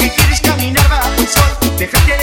que quieres caminar bajo el sol. Déjate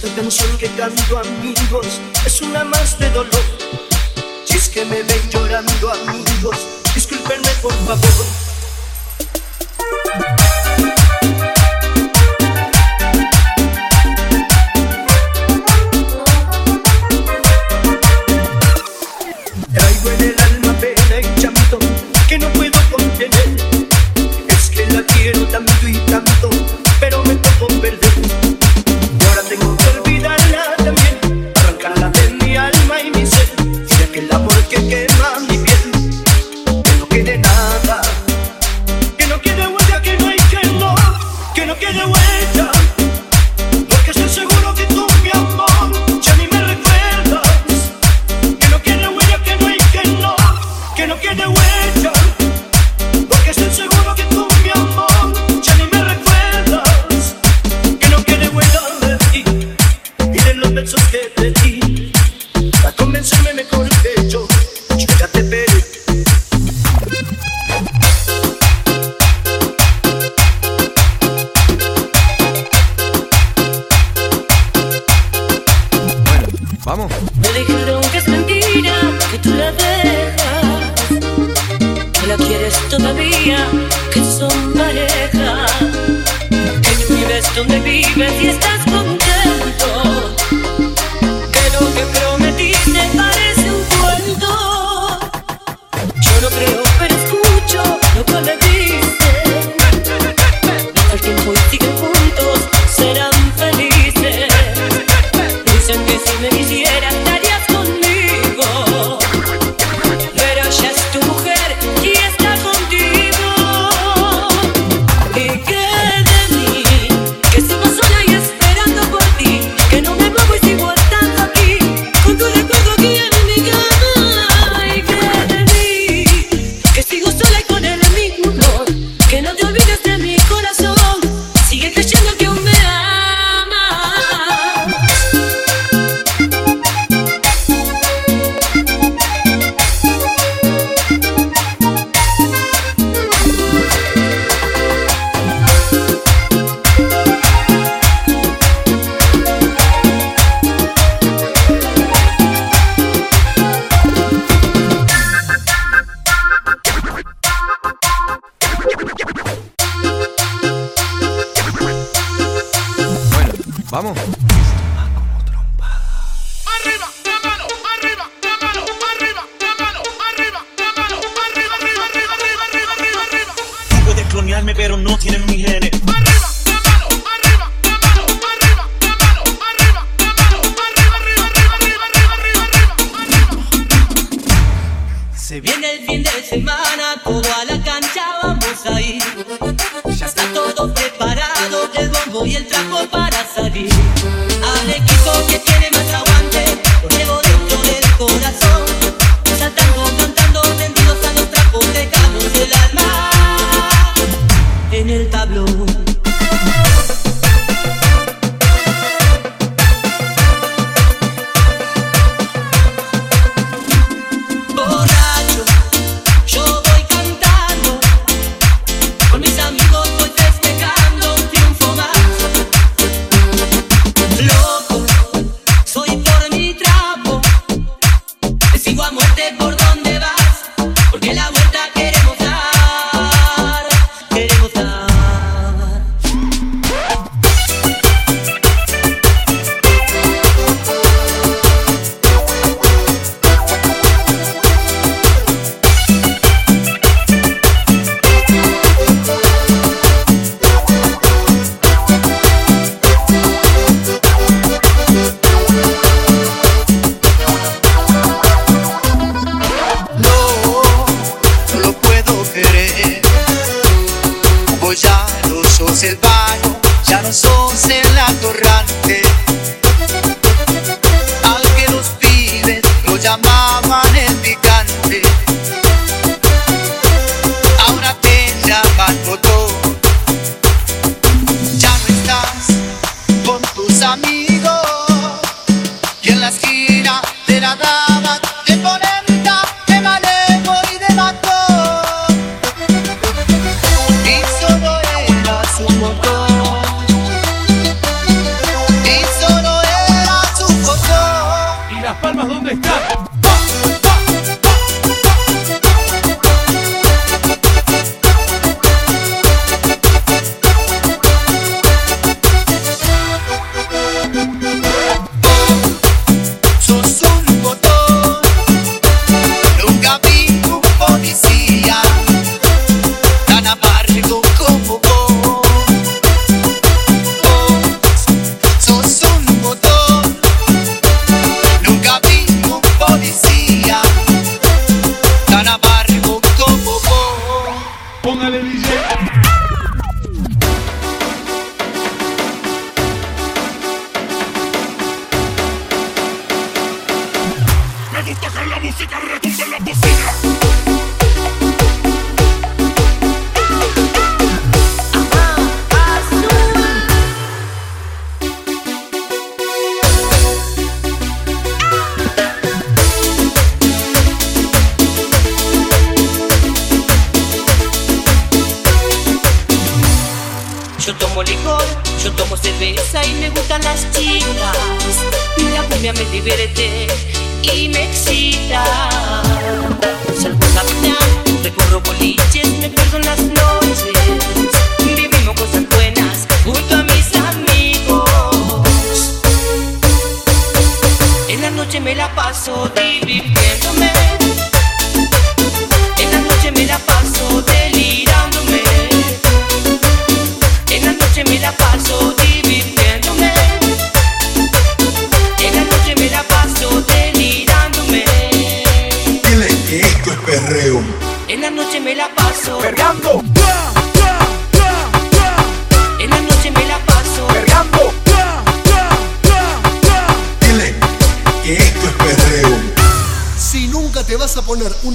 Esta canción que canto amigos es una más de dolor. Si es que me ven llorando amigos, discúlpenme por favor. ya no sos el baño, ya no sos el atorrante. Al que los pibes lo llamaban el picante.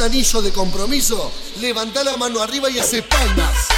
anillo de compromiso, levanta la mano arriba y hace palmas.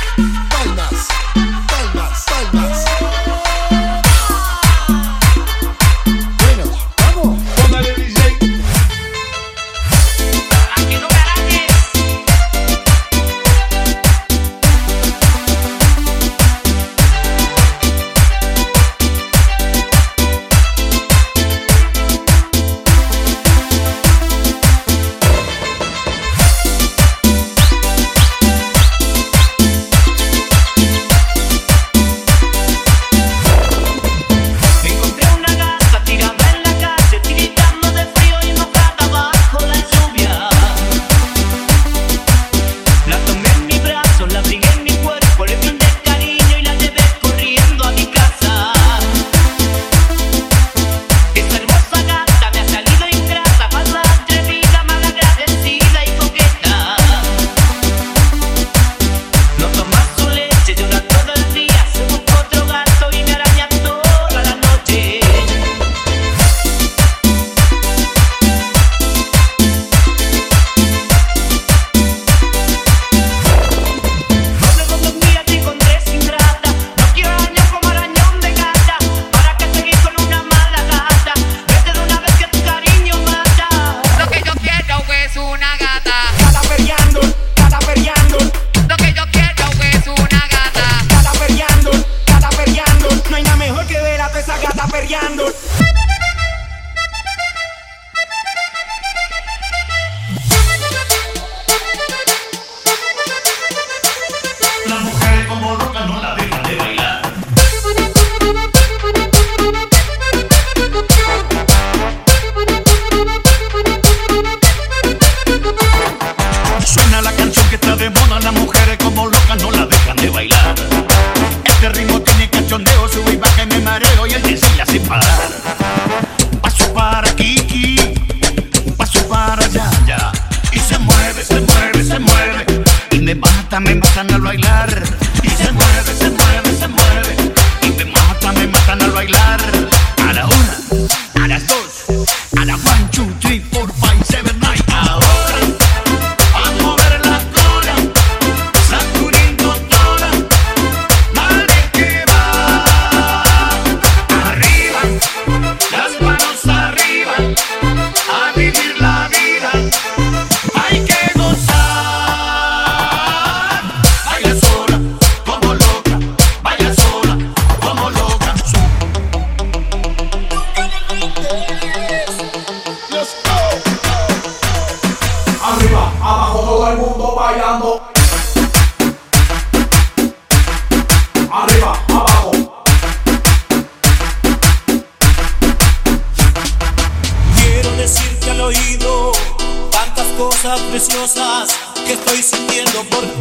soportar.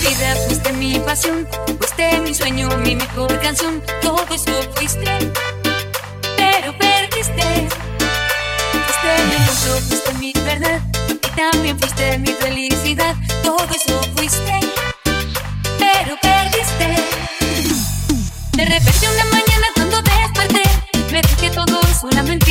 vida fuiste mi pasión, fuiste mi sueño, mi mejor canción, todo eso fuiste, pero perdiste. Fuiste mi mundo, fuiste mi verdad, y también fuiste mi felicidad, todo eso fuiste, pero perdiste. De repente una mañana cuando desperté, me dije todo es una mentira.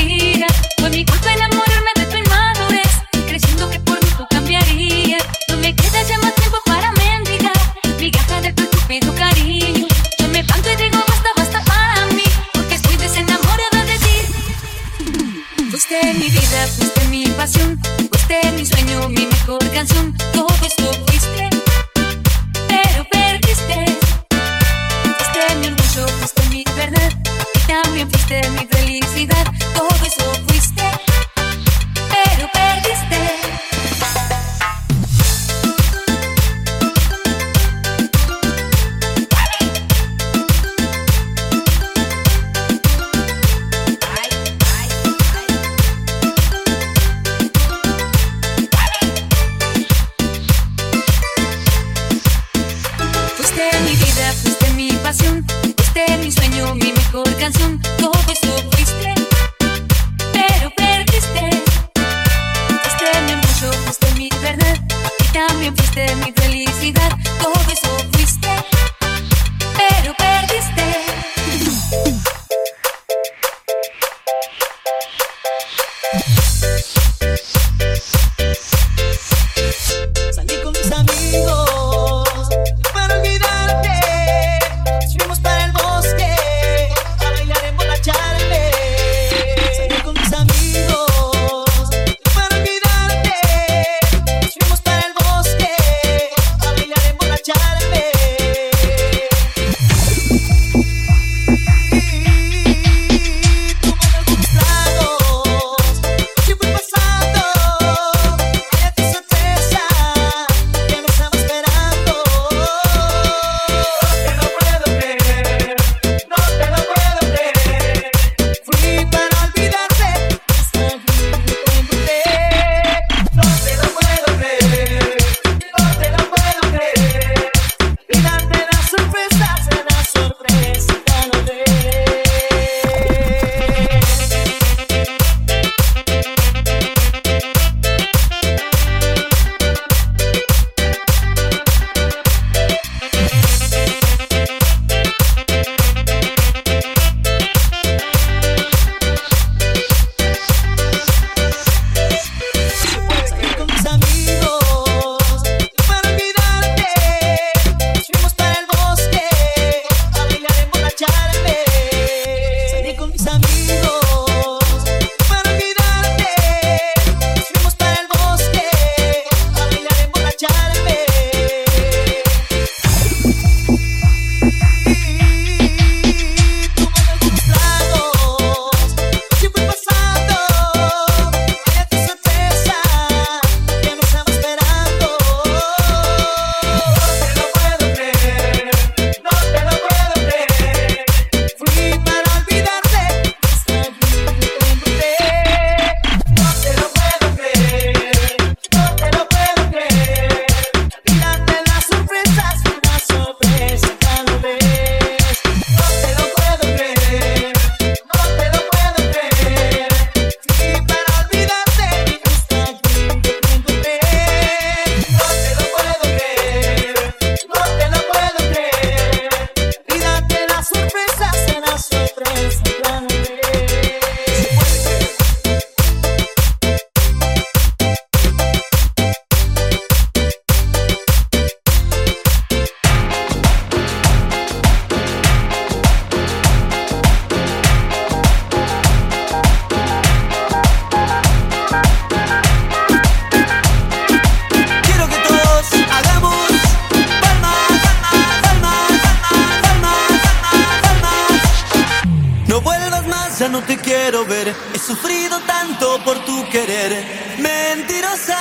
He sufrido tanto por tu querer. Mentirosa,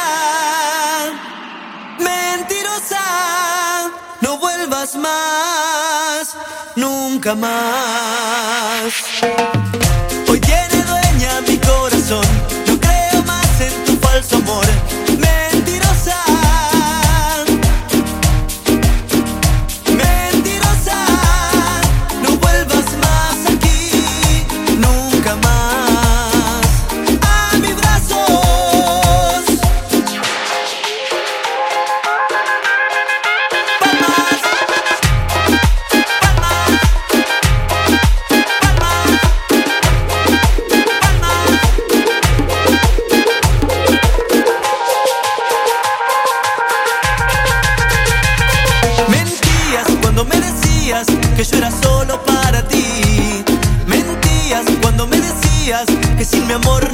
mentirosa, no vuelvas más, nunca más. mi amor.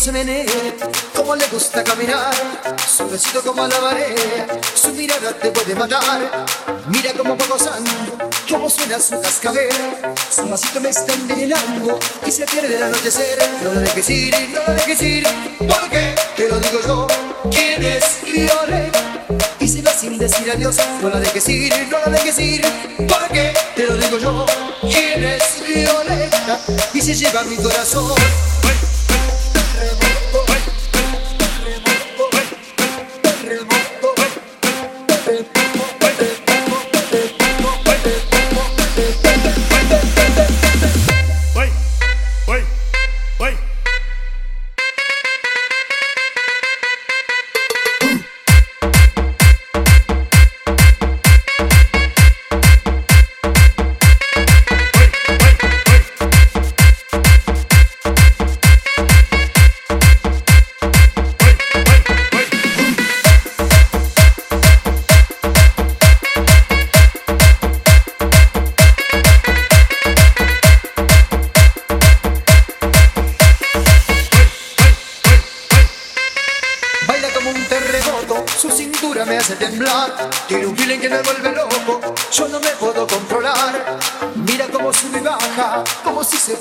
Se menea, cómo le gusta caminar, suavecito como la marea, su mirada te puede matar. Mira cómo va gozando, cómo suena su cascabel, su vasito me está envenenando y se pierde el anochecer. No lo dejes ir, no lo dejes ir, porque te lo digo yo, ¿quién es? Y si va sin decir adiós, no la dejes ir, no la dejes ir, porque te lo digo yo, ¿quién es? Y se lleva mi corazón.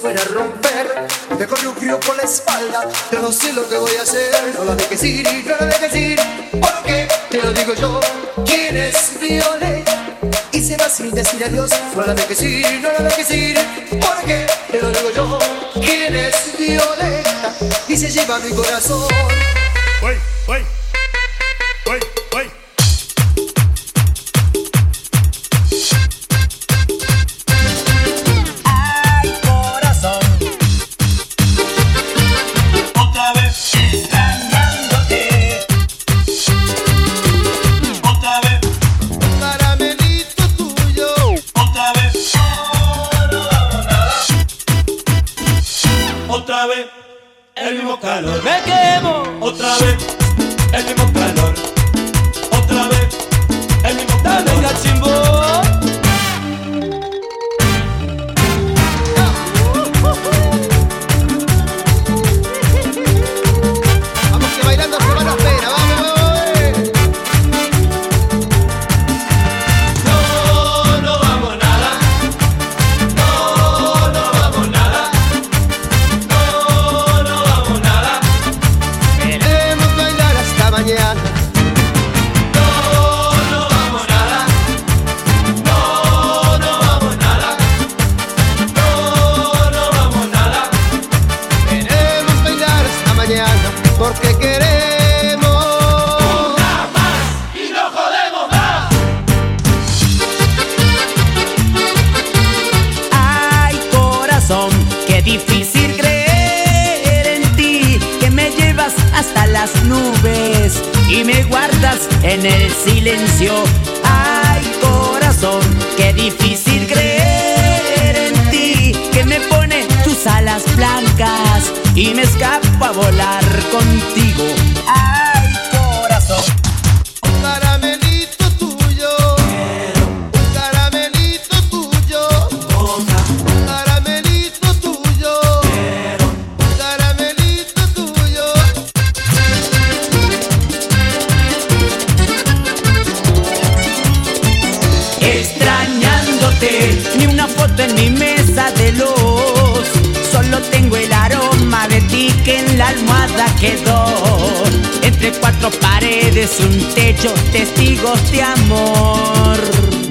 Fuera a romper. Me corre un frío por la espalda, yo no sé lo que voy a hacer. No la dejes ir, no la dejes ir, porque te lo digo yo. ¿Quién es Violet? Y se va sin decir adiós. No la dejes ir, no la dejes ir, porque te lo digo yo. ¿Quién es Violeta? Y se lleva mi corazón. Qué difícil creer en ti, que me llevas hasta las nubes y me guardas en el silencio. Ay, corazón, qué difícil creer en ti, que me pone tus alas blancas y me escapo a volar contigo. Ay, paredes, un techo, testigos de amor.